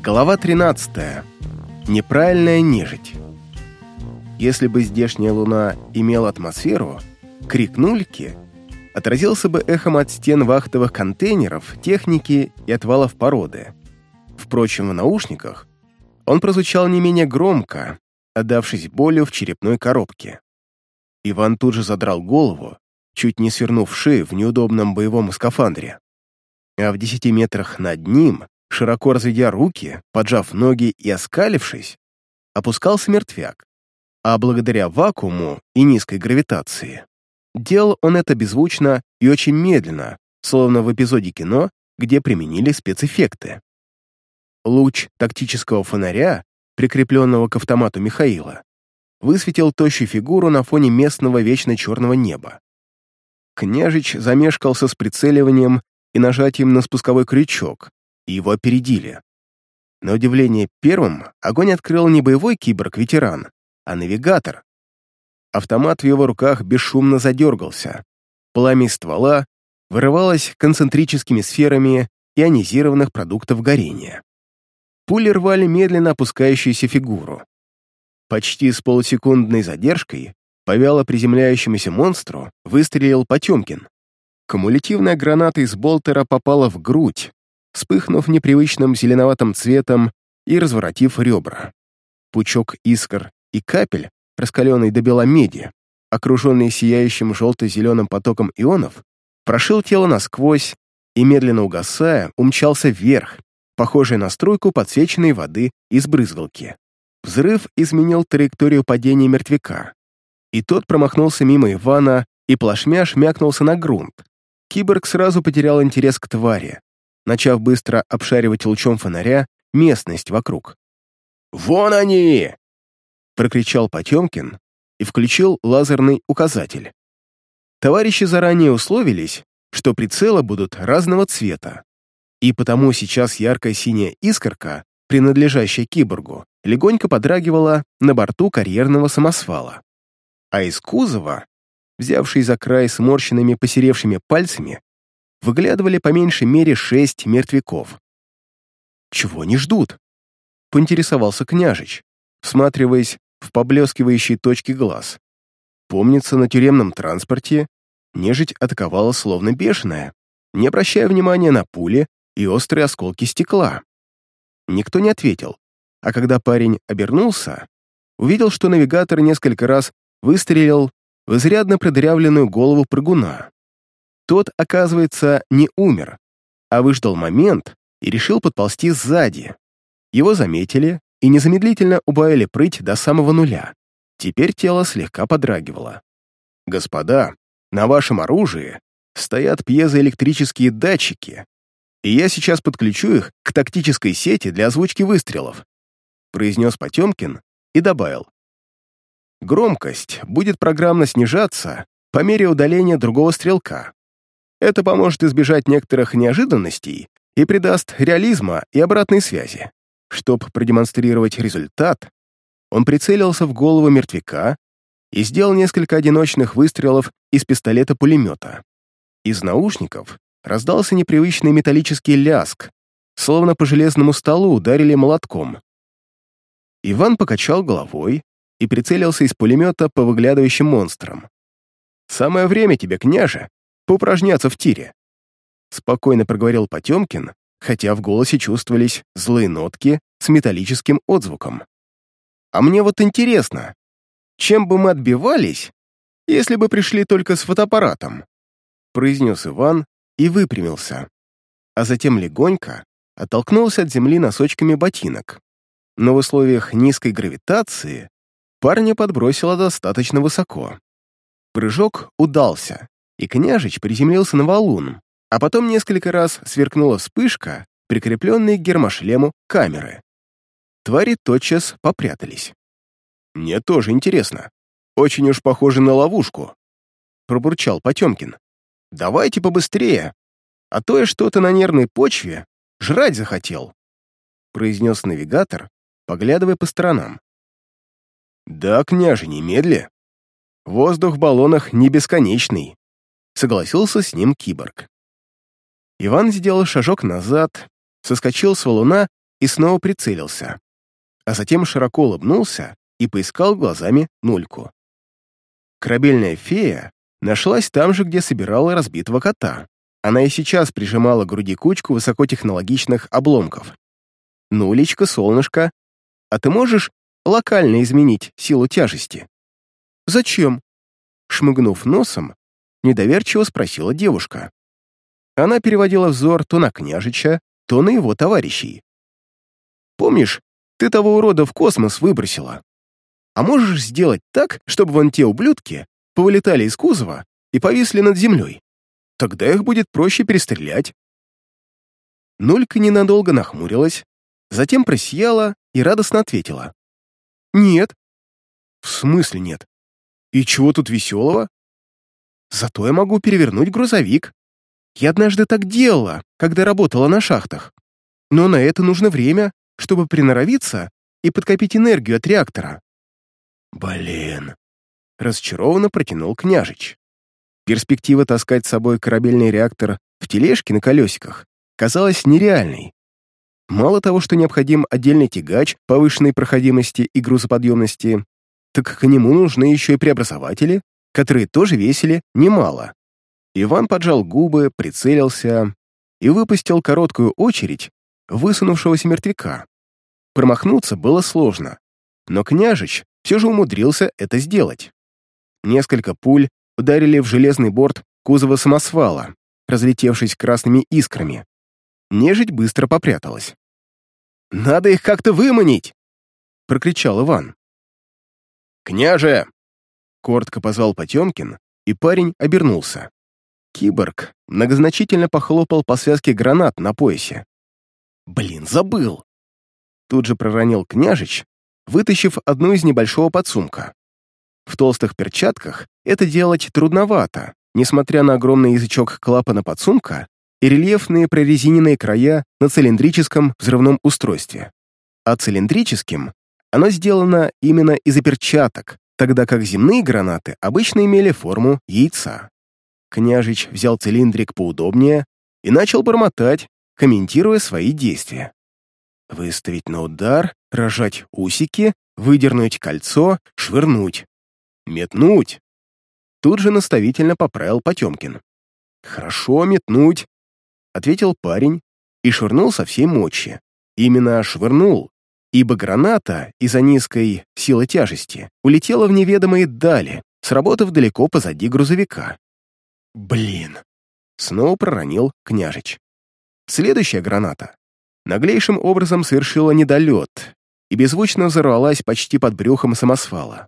Глава 13. Неправильная нежить. Если бы здешняя луна имела атмосферу, крик нульки отразился бы эхом от стен вахтовых контейнеров, техники и отвалов породы. Впрочем, в наушниках он прозвучал не менее громко, отдавшись болью в черепной коробке. Иван тут же задрал голову, чуть не свернув шею в неудобном боевом скафандре. А в десяти метрах над ним широко разведя руки, поджав ноги и оскалившись, опускался мертвяк. А благодаря вакууму и низкой гравитации делал он это беззвучно и очень медленно, словно в эпизоде кино, где применили спецэффекты. Луч тактического фонаря, прикрепленного к автомату Михаила, высветил тощую фигуру на фоне местного вечно черного неба. Княжич замешкался с прицеливанием и нажатием на спусковой крючок, и его опередили. На удивление первым огонь открыл не боевой киборг-ветеран, а навигатор. Автомат в его руках бесшумно задергался. Пламя ствола вырывалось концентрическими сферами ионизированных продуктов горения. Пули рвали медленно опускающуюся фигуру. Почти с полусекундной задержкой по вяло приземляющемуся монстру выстрелил Потемкин. Кумулятивная граната из болтера попала в грудь, вспыхнув непривычным зеленоватым цветом и разворотив ребра. Пучок искр и капель, раскаленный до бела меди, окруженный сияющим желто-зеленым потоком ионов, прошил тело насквозь и, медленно угасая, умчался вверх, похожий на струйку подсвеченной воды из брызгалки. Взрыв изменил траекторию падения мертвяка, и тот промахнулся мимо Ивана и плашмя шмякнулся на грунт. Киборг сразу потерял интерес к твари, начав быстро обшаривать лучом фонаря местность вокруг. «Вон они!» — прокричал Потемкин и включил лазерный указатель. Товарищи заранее условились, что прицелы будут разного цвета, и потому сейчас яркая синяя искорка, принадлежащая киборгу, легонько подрагивала на борту карьерного самосвала. А из кузова, взявший за край сморщенными посеревшими пальцами, выглядывали по меньшей мере шесть мертвяков. «Чего не ждут?» — поинтересовался княжич, всматриваясь в поблескивающие точки глаз. Помнится, на тюремном транспорте нежить атаковала словно бешеная, не обращая внимания на пули и острые осколки стекла. Никто не ответил, а когда парень обернулся, увидел, что навигатор несколько раз выстрелил в изрядно продырявленную голову прыгуна. Тот, оказывается, не умер, а выждал момент и решил подползти сзади. Его заметили и незамедлительно убавили прыть до самого нуля. Теперь тело слегка подрагивало. «Господа, на вашем оружии стоят пьезоэлектрические датчики, и я сейчас подключу их к тактической сети для озвучки выстрелов», произнес Потемкин и добавил. «Громкость будет программно снижаться по мере удаления другого стрелка. Это поможет избежать некоторых неожиданностей и придаст реализма и обратной связи. Чтобы продемонстрировать результат, он прицелился в голову мертвяка и сделал несколько одиночных выстрелов из пистолета-пулемета. Из наушников раздался непривычный металлический ляск, словно по железному столу ударили молотком. Иван покачал головой и прицелился из пулемета по выглядывающим монстрам. «Самое время тебе, княже, поупражняться в тире. Спокойно проговорил Потемкин, хотя в голосе чувствовались злые нотки с металлическим отзвуком. А мне вот интересно, чем бы мы отбивались, если бы пришли только с фотоаппаратом? произнес Иван и выпрямился, а затем легонько оттолкнулся от земли носочками ботинок. Но в условиях низкой гравитации парня подбросило достаточно высоко. Прыжок удался, и княжич приземлился на валун, а потом несколько раз сверкнула вспышка, прикрепленная к гермошлему камеры. Твари тотчас попрятались. «Мне тоже интересно. Очень уж похоже на ловушку», — пробурчал Потемкин. «Давайте побыстрее, а то я что-то на нервной почве жрать захотел», — произнес навигатор, поглядывая по сторонам. «Да, княже, немедли. Воздух в баллонах не бесконечный согласился с ним киборг. Иван сделал шажок назад, соскочил с валуна и снова прицелился, а затем широко улыбнулся и поискал глазами нульку. Корабельная фея нашлась там же, где собирала разбитого кота. Она и сейчас прижимала к груди кучку высокотехнологичных обломков. «Нулечка, солнышко, а ты можешь локально изменить силу тяжести?» «Зачем?» Шмыгнув носом, недоверчиво спросила девушка. Она переводила взор то на княжича, то на его товарищей. «Помнишь, ты того урода в космос выбросила? А можешь сделать так, чтобы вон те ублюдки повылетали из кузова и повисли над землей? Тогда их будет проще перестрелять». Нулька ненадолго нахмурилась, затем просияла и радостно ответила. «Нет». «В смысле нет? И чего тут веселого?» «Зато я могу перевернуть грузовик. Я однажды так делала, когда работала на шахтах. Но на это нужно время, чтобы приноровиться и подкопить энергию от реактора». «Блин», — разочарованно протянул княжич. Перспектива таскать с собой корабельный реактор в тележке на колесиках казалась нереальной. Мало того, что необходим отдельный тягач повышенной проходимости и грузоподъемности, так к нему нужны еще и преобразователи, которые тоже весили немало. Иван поджал губы, прицелился и выпустил короткую очередь высунувшегося мертвяка. Промахнуться было сложно, но княжич все же умудрился это сделать. Несколько пуль ударили в железный борт кузова самосвала, разлетевшись красными искрами. Нежить быстро попряталась. «Надо их как-то выманить!» — прокричал Иван. «Княже!» — коротко позвал Потемкин, и парень обернулся. Киборг многозначительно похлопал по связке гранат на поясе. «Блин, забыл!» Тут же проронил княжич, вытащив одну из небольшого подсумка. В толстых перчатках это делать трудновато, несмотря на огромный язычок клапана подсумка и рельефные прорезиненные края на цилиндрическом взрывном устройстве. А цилиндрическим оно сделано именно из-за перчаток, тогда как земные гранаты обычно имели форму яйца. Княжич взял цилиндрик поудобнее и начал бормотать, комментируя свои действия. Выставить на удар, рожать усики, выдернуть кольцо, швырнуть. Метнуть. Тут же наставительно поправил Потемкин. «Хорошо, метнуть ответил парень и швырнул со всей мочи. Именно швырнул, ибо граната из-за низкой силы тяжести улетела в неведомые дали, сработав далеко позади грузовика. «Блин!» — снова проронил княжич. Следующая граната наглейшим образом совершила недолет и беззвучно взорвалась почти под брюхом самосвала.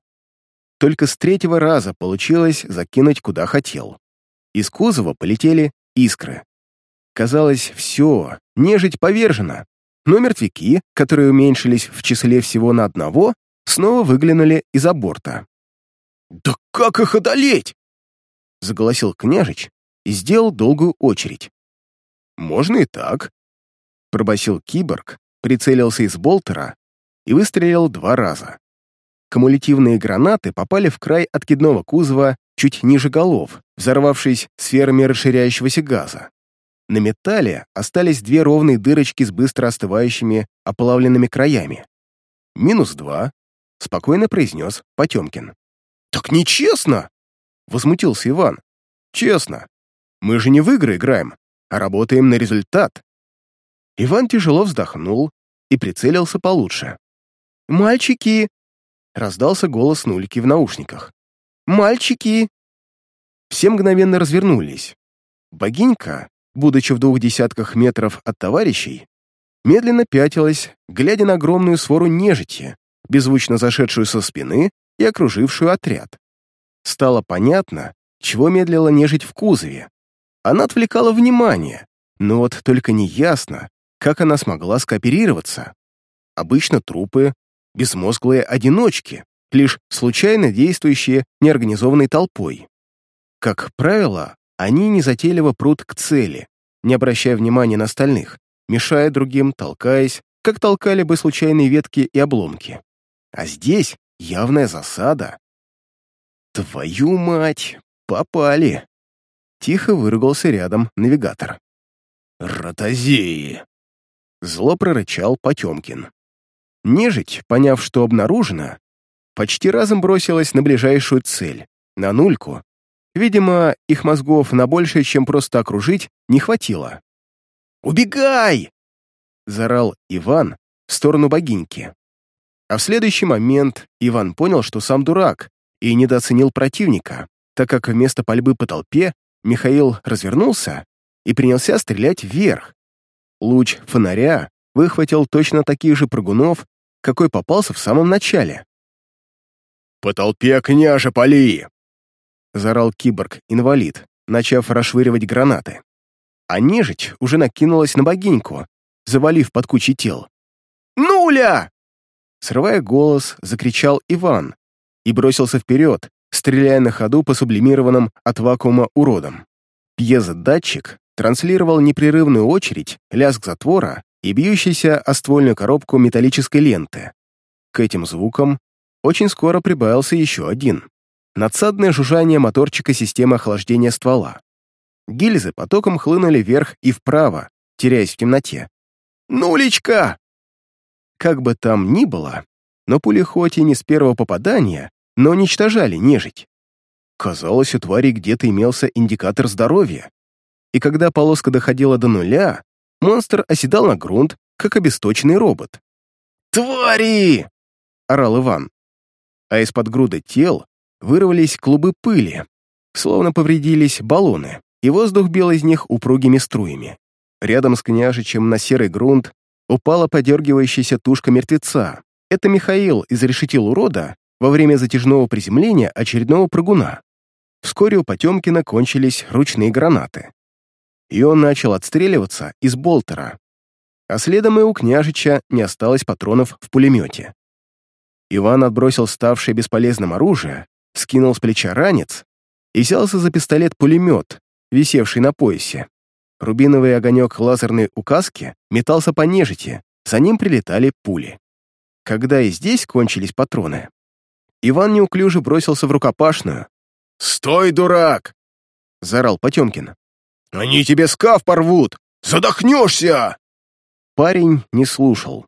Только с третьего раза получилось закинуть куда хотел. Из кузова полетели искры. Казалось, все, нежить повержена, но мертвяки, которые уменьшились в числе всего на одного, снова выглянули из-за борта. «Да как их одолеть?» — заголосил княжич и сделал долгую очередь. «Можно и так», — пробасил киборг, прицелился из болтера и выстрелил два раза. Кумулятивные гранаты попали в край откидного кузова чуть ниже голов, взорвавшись сферами расширяющегося газа. На металле остались две ровные дырочки с быстро остывающими оплавленными краями. «Минус два», — спокойно произнес Потемкин. «Так нечестно!» — возмутился Иван. «Честно. Мы же не в игры играем, а работаем на результат». Иван тяжело вздохнул и прицелился получше. «Мальчики!» — раздался голос Нульки в наушниках. «Мальчики!» Все мгновенно развернулись. Богинька будучи в двух десятках метров от товарищей, медленно пятилась, глядя на огромную свору нежити, беззвучно зашедшую со спины и окружившую отряд. Стало понятно, чего медлила нежить в кузове. Она отвлекала внимание, но вот только неясно, как она смогла скооперироваться. Обычно трупы — безмозглые одиночки, лишь случайно действующие неорганизованной толпой. Как правило, они незатейливо прут к цели, не обращая внимания на остальных, мешая другим, толкаясь, как толкали бы случайные ветки и обломки. А здесь явная засада. «Твою мать! Попали!» Тихо выругался рядом навигатор. «Ротозеи!» Зло прорычал Потемкин. Нежить, поняв, что обнаружено, почти разом бросилась на ближайшую цель, на нульку. Видимо, их мозгов на большее, чем просто окружить, не хватило. «Убегай!» — заорал Иван в сторону богиньки. А в следующий момент Иван понял, что сам дурак, и недооценил противника, так как вместо пальбы по толпе Михаил развернулся и принялся стрелять вверх. Луч фонаря выхватил точно таких же прыгунов, какой попался в самом начале. «По толпе княжа пали!» — заорал киборг-инвалид, начав расшвыривать гранаты. А нежить уже накинулась на богиньку, завалив под кучей тел. «Нуля!» Срывая голос, закричал Иван и бросился вперед, стреляя на ходу по сублимированным от вакуума уродам. Пьезодатчик транслировал непрерывную очередь, лязг затвора и бьющийся о ствольную коробку металлической ленты. К этим звукам очень скоро прибавился еще один. Надсадное жужжание моторчика системы охлаждения ствола. Гильзы потоком хлынули вверх и вправо, теряясь в темноте. «Нулечка!» Как бы там ни было, но пули хоть и не с первого попадания, но уничтожали нежить. Казалось, у твари где-то имелся индикатор здоровья. И когда полоска доходила до нуля, монстр оседал на грунт, как обесточенный робот. «Твари!» — орал Иван. А из-под груды тел вырвались клубы пыли, словно повредились баллоны, и воздух бил из них упругими струями. Рядом с княжичем на серый грунт упала подергивающаяся тушка мертвеца. Это Михаил изрешетил урода во время затяжного приземления очередного прыгуна. Вскоре у Потемкина кончились ручные гранаты. И он начал отстреливаться из болтера. А следом и у княжича не осталось патронов в пулемете. Иван отбросил ставшее бесполезным оружие, скинул с плеча ранец и взялся за пистолет-пулемет, висевший на поясе. Рубиновый огонек лазерной указки метался по нежити, за ним прилетали пули. Когда и здесь кончились патроны, Иван неуклюже бросился в рукопашную. «Стой, дурак!» — заорал Потемкин. «Они тебе скаф порвут! Задохнешься!» Парень не слушал.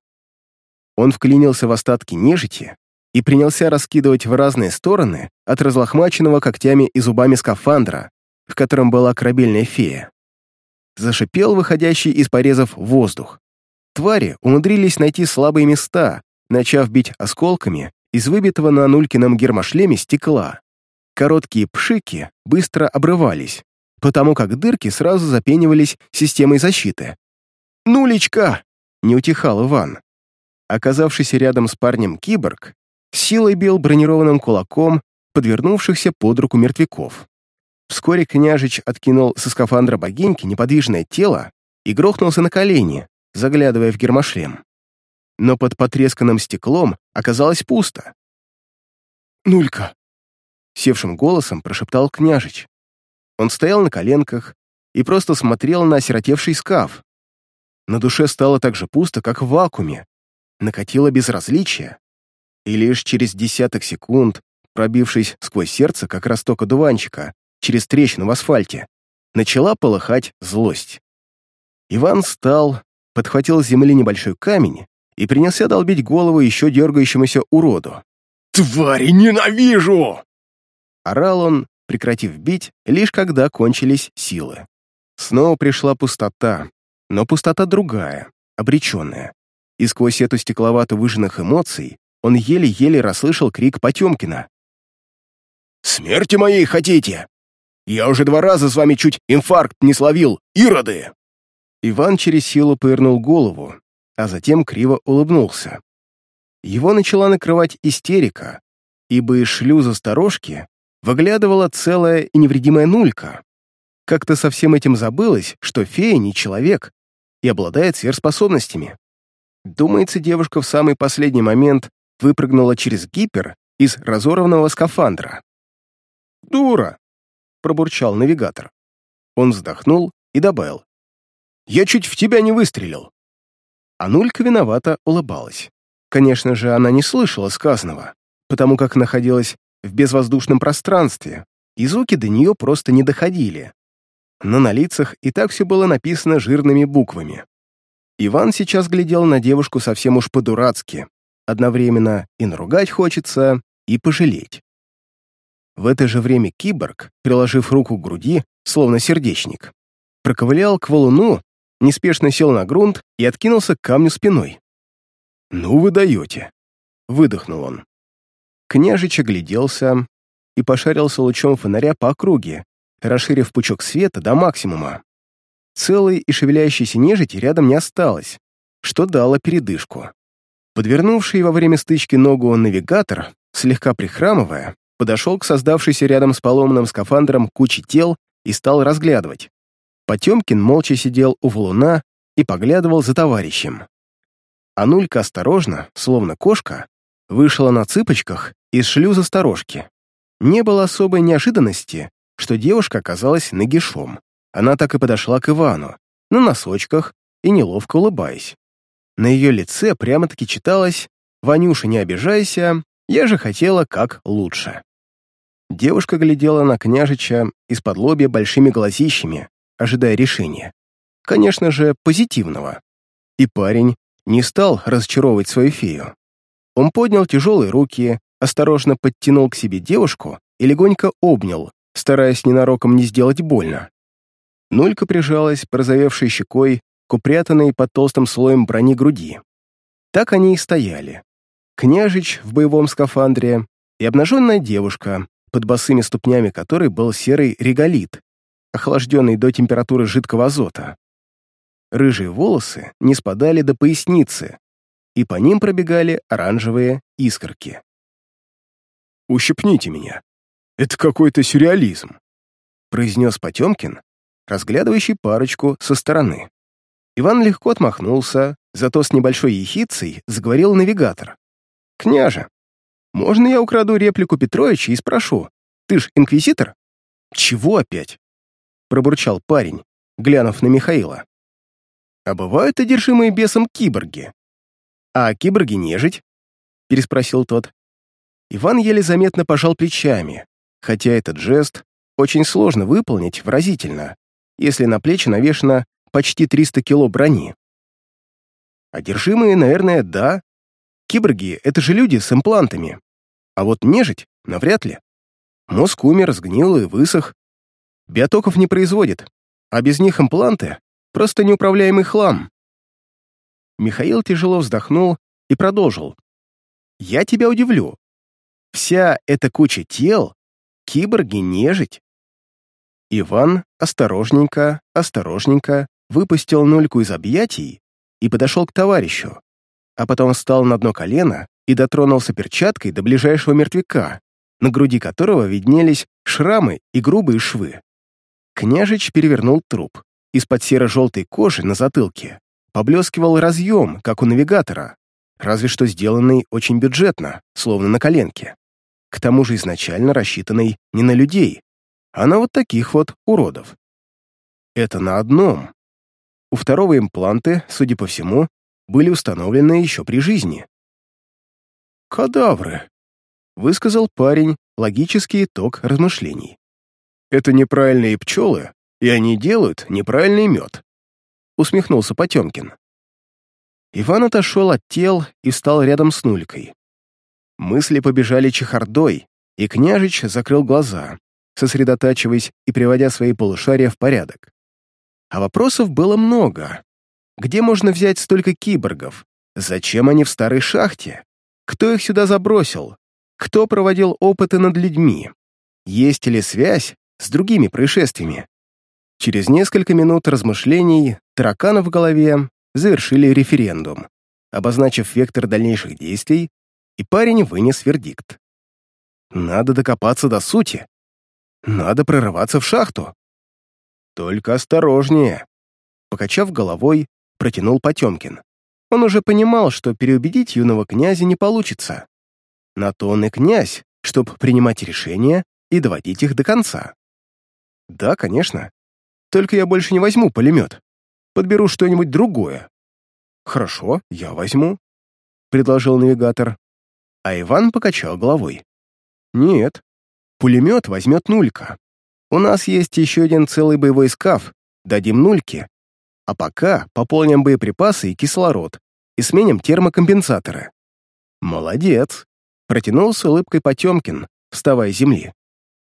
Он вклинился в остатки нежити и принялся раскидывать в разные стороны от разлохмаченного когтями и зубами скафандра, в котором была корабельная фея зашипел выходящий из порезов воздух. Твари умудрились найти слабые места, начав бить осколками из выбитого на Нулькином гермошлеме стекла. Короткие пшики быстро обрывались, потому как дырки сразу запенивались системой защиты. «Нулечка!» — не утихал Иван. Оказавшийся рядом с парнем киборг силой бил бронированным кулаком подвернувшихся под руку мертвяков. Вскоре княжич откинул со скафандра богиньки неподвижное тело и грохнулся на колени, заглядывая в гермошлем. Но под потресканным стеклом оказалось пусто. «Нулька!» — севшим голосом прошептал княжич. Он стоял на коленках и просто смотрел на осиротевший скаф. На душе стало так же пусто, как в вакууме. Накатило безразличие. И лишь через десяток секунд, пробившись сквозь сердце, как росток одуванчика, через трещину в асфальте, начала полыхать злость. Иван встал, подхватил с земли небольшой камень и принялся долбить голову еще дергающемуся уроду. «Твари, ненавижу!» Орал он, прекратив бить, лишь когда кончились силы. Снова пришла пустота, но пустота другая, обреченная. И сквозь эту стекловату выжженных эмоций он еле-еле расслышал крик Потемкина. «Смерти моей хотите? Я уже два раза с вами чуть инфаркт не словил, ироды!» Иван через силу повернул голову, а затем криво улыбнулся. Его начала накрывать истерика, ибо из шлюза сторожки выглядывала целая и невредимая нулька. Как-то совсем этим забылось, что фея не человек и обладает сверхспособностями. Думается, девушка в самый последний момент выпрыгнула через гипер из разорванного скафандра. «Дура!» пробурчал навигатор. Он вздохнул и добавил. «Я чуть в тебя не выстрелил». А Нулька виновато улыбалась. Конечно же, она не слышала сказанного, потому как находилась в безвоздушном пространстве, и звуки до нее просто не доходили. Но на лицах и так все было написано жирными буквами. Иван сейчас глядел на девушку совсем уж по-дурацки. Одновременно и наругать хочется, и пожалеть. В это же время киборг, приложив руку к груди, словно сердечник, проковылял к валуну, неспешно сел на грунт и откинулся к камню спиной. «Ну вы даете!» — выдохнул он. Княжич огляделся и пошарился лучом фонаря по округе, расширив пучок света до максимума. Целой и шевеляющейся нежити рядом не осталось, что дало передышку. Подвернувший во время стычки ногу навигатор, слегка прихрамывая, подошел к создавшейся рядом с поломанным скафандром куче тел и стал разглядывать. Потемкин молча сидел у валуна и поглядывал за товарищем. А Нулька осторожно, словно кошка, вышла на цыпочках из шлюза сторожки. Не было особой неожиданности, что девушка оказалась нагишом. Она так и подошла к Ивану, на носочках и неловко улыбаясь. На ее лице прямо-таки читалось «Ванюша, не обижайся, я же хотела как лучше». Девушка глядела на княжича из-под лобья большими глазищами, ожидая решения. Конечно же, позитивного. И парень не стал разочаровывать свою фею. Он поднял тяжелые руки, осторожно подтянул к себе девушку и легонько обнял, стараясь ненароком не сделать больно. Нулька прижалась, порозовевшей щекой, к упрятанной под толстым слоем брони груди. Так они и стояли. Княжич в боевом скафандре и обнаженная девушка, под босыми ступнями которой был серый реголит, охлажденный до температуры жидкого азота. Рыжие волосы не спадали до поясницы, и по ним пробегали оранжевые искорки. «Ущипните меня. Это какой-то сюрреализм», произнес Потемкин, разглядывающий парочку со стороны. Иван легко отмахнулся, зато с небольшой ехицей заговорил навигатор. «Княже, можно я украду реплику Петровича и спрошу, ты ж инквизитор?» «Чего опять?» — пробурчал парень, глянув на Михаила. «А бывают одержимые бесом киборги?» «А киборги нежить?» — переспросил тот. Иван еле заметно пожал плечами, хотя этот жест очень сложно выполнить выразительно, если на плечи навешано почти 300 кило брони. Одержимые, наверное, да. Киборги — это же люди с имплантами. А вот нежить — навряд ли. Мозг умер, сгнил и высох. Биотоков не производит, а без них импланты — просто неуправляемый хлам. Михаил тяжело вздохнул и продолжил. «Я тебя удивлю. Вся эта куча тел — киборги-нежить. Иван осторожненько, осторожненько выпустил нульку из объятий и подошел к товарищу, а потом встал на дно колено и дотронулся перчаткой до ближайшего мертвяка, на груди которого виднелись шрамы и грубые швы. Княжич перевернул труп. Из-под серо-желтой кожи на затылке поблескивал разъем, как у навигатора, разве что сделанный очень бюджетно, словно на коленке. К тому же изначально рассчитанный не на людей, а на вот таких вот уродов. Это на одном. У второго импланты, судя по всему, были установлены еще при жизни. «Кадавры», — высказал парень логический итог размышлений. «Это неправильные пчелы, и они делают неправильный мед», — усмехнулся Потемкин. Иван отошел от тел и встал рядом с Нулькой. Мысли побежали чехардой, и княжич закрыл глаза, сосредотачиваясь и приводя свои полушария в порядок. А вопросов было много. Где можно взять столько киборгов? Зачем они в старой шахте? Кто их сюда забросил? Кто проводил опыты над людьми? Есть ли связь с другими происшествиями? Через несколько минут размышлений таракана в голове завершили референдум, обозначив вектор дальнейших действий, и парень вынес вердикт. Надо докопаться до сути, надо прорываться в шахту. Только осторожнее. Покачав головой, протянул Потемкин. Он уже понимал, что переубедить юного князя не получится. На то он и князь, чтобы принимать решения и доводить их до конца. Да, конечно. Только я больше не возьму пулемет. Подберу что-нибудь другое. Хорошо, я возьму, предложил навигатор. А Иван покачал головой. Нет, Пулемет возьмет нулька. У нас есть еще один целый боевой скаф. Дадим нульке. А пока пополним боеприпасы и кислород и сменим термокомпенсаторы. Молодец, протянул с улыбкой Потемкин, вставая с земли.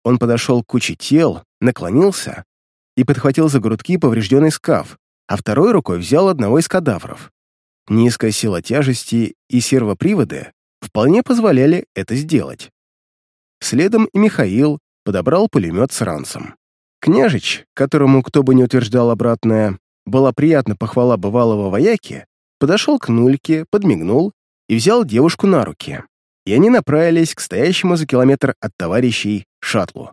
Он подошел к куче тел, наклонился и подхватил за грудки поврежденный скаф, а второй рукой взял одного из кадавров. Низкая сила тяжести и сервоприводы вполне позволяли это сделать. Следом и Михаил подобрал пулемет с ранцем. Княжич, которому кто бы не утверждал обратное, была приятна похвала бывалого вояки, подошел к Нульке, подмигнул и взял девушку на руки. И они направились к стоящему за километр от товарищей шаттлу.